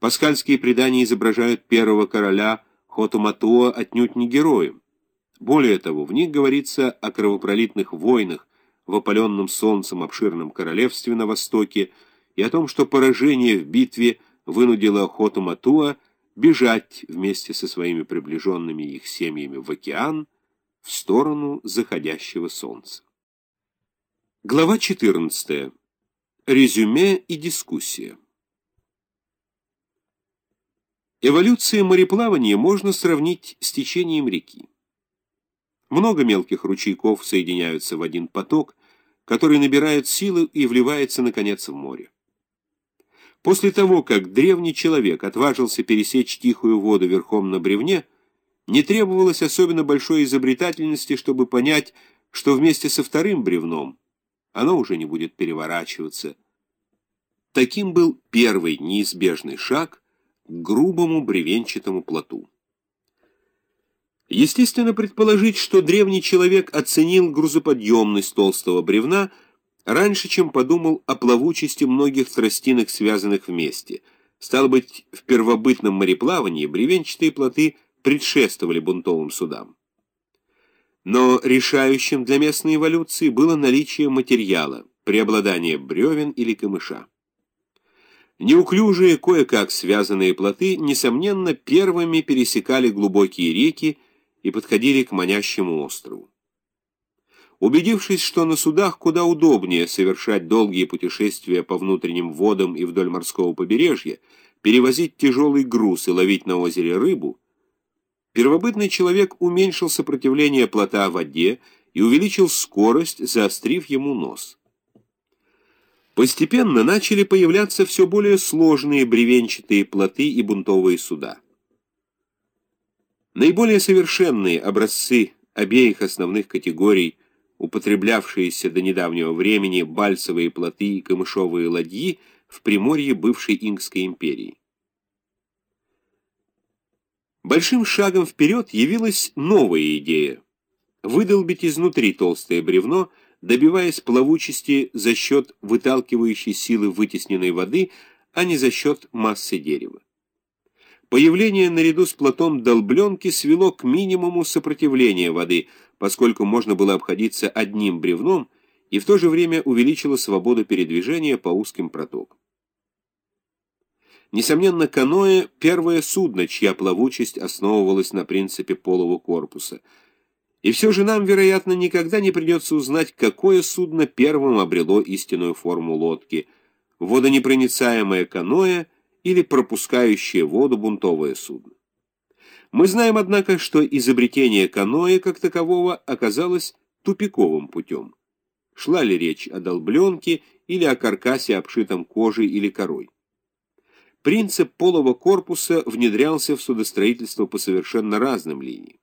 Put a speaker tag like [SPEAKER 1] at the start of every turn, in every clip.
[SPEAKER 1] Паскальские предания изображают первого короля Хотуматуа отнюдь не героем. Более того, в них говорится о кровопролитных войнах в опаленном солнцем обширном королевстве на востоке и о том, что поражение в битве вынудило Хотуматуа бежать вместе со своими приближенными их семьями в океан в сторону заходящего солнца. Глава 14. Резюме и дискуссия. Эволюция мореплавания можно сравнить с течением реки. Много мелких ручейков соединяются в один поток, который набирает силы и вливается, наконец, в море. После того, как древний человек отважился пересечь тихую воду верхом на бревне, не требовалось особенно большой изобретательности, чтобы понять, что вместе со вторым бревном оно уже не будет переворачиваться. Таким был первый неизбежный шаг грубому бревенчатому плоту. Естественно предположить, что древний человек оценил грузоподъемность толстого бревна раньше, чем подумал о плавучести многих тростинок, связанных вместе. Стало быть, в первобытном мореплавании бревенчатые плоты предшествовали бунтовым судам. Но решающим для местной эволюции было наличие материала, преобладание бревен или камыша. Неуклюжие, кое-как связанные плоты, несомненно, первыми пересекали глубокие реки и подходили к манящему острову. Убедившись, что на судах куда удобнее совершать долгие путешествия по внутренним водам и вдоль морского побережья, перевозить тяжелый груз и ловить на озере рыбу, Первобытный человек уменьшил сопротивление плота в воде и увеличил скорость, заострив ему нос. Постепенно начали появляться все более сложные бревенчатые плоты и бунтовые суда. Наиболее совершенные образцы обеих основных категорий, употреблявшиеся до недавнего времени бальсовые плоты и камышовые ладьи в приморье бывшей Ингской империи. Большим шагом вперед явилась новая идея – выдолбить изнутри толстое бревно, добиваясь плавучести за счет выталкивающей силы вытесненной воды, а не за счет массы дерева. Появление наряду с платом долбленки свело к минимуму сопротивления воды, поскольку можно было обходиться одним бревном и в то же время увеличило свободу передвижения по узким протокам. Несомненно, каноэ — первое судно, чья плавучесть основывалась на принципе полого корпуса. И все же нам, вероятно, никогда не придется узнать, какое судно первым обрело истинную форму лодки — водонепроницаемое каноэ или пропускающее воду бунтовое судно. Мы знаем, однако, что изобретение каноэ как такового оказалось тупиковым путем. Шла ли речь о долбленке или о каркасе, обшитом кожей или корой? принцип полого корпуса внедрялся в судостроительство по совершенно разным линиям.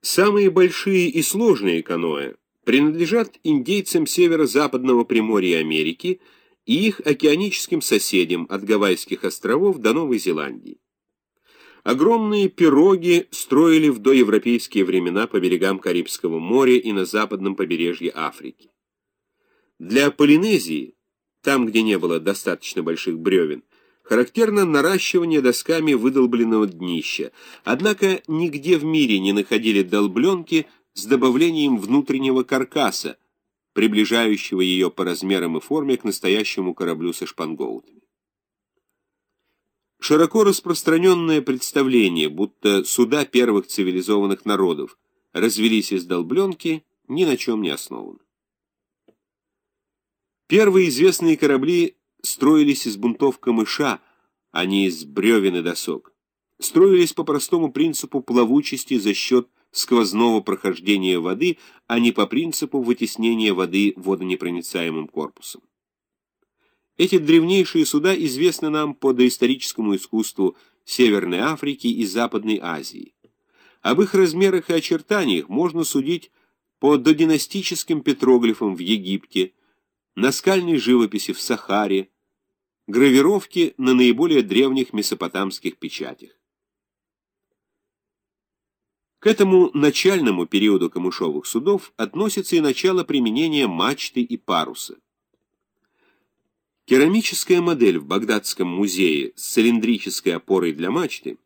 [SPEAKER 1] Самые большие и сложные каноэ принадлежат индейцам северо-западного Приморья Америки и их океаническим соседям от Гавайских островов до Новой Зеландии. Огромные пироги строили в доевропейские времена по берегам Карибского моря и на западном побережье Африки. Для Полинезии, там, где не было достаточно больших бревен, Характерно наращивание досками выдолбленного днища, однако нигде в мире не находили долбленки с добавлением внутреннего каркаса, приближающего ее по размерам и форме к настоящему кораблю со шпангоутами. Широко распространенное представление, будто суда первых цивилизованных народов развелись из долбленки, ни на чем не основано. Первые известные корабли строились из бунтов камыша, а не из бревен и досок. Строились по простому принципу плавучести за счет сквозного прохождения воды, а не по принципу вытеснения воды водонепроницаемым корпусом. Эти древнейшие суда известны нам по доисторическому искусству Северной Африки и Западной Азии. Об их размерах и очертаниях можно судить по додинастическим петроглифам в Египте, наскальной живописи в Сахаре, гравировки на наиболее древних месопотамских печатях. К этому начальному периоду камышовых судов относится и начало применения мачты и паруса. Керамическая модель в Багдадском музее с цилиндрической опорой для мачты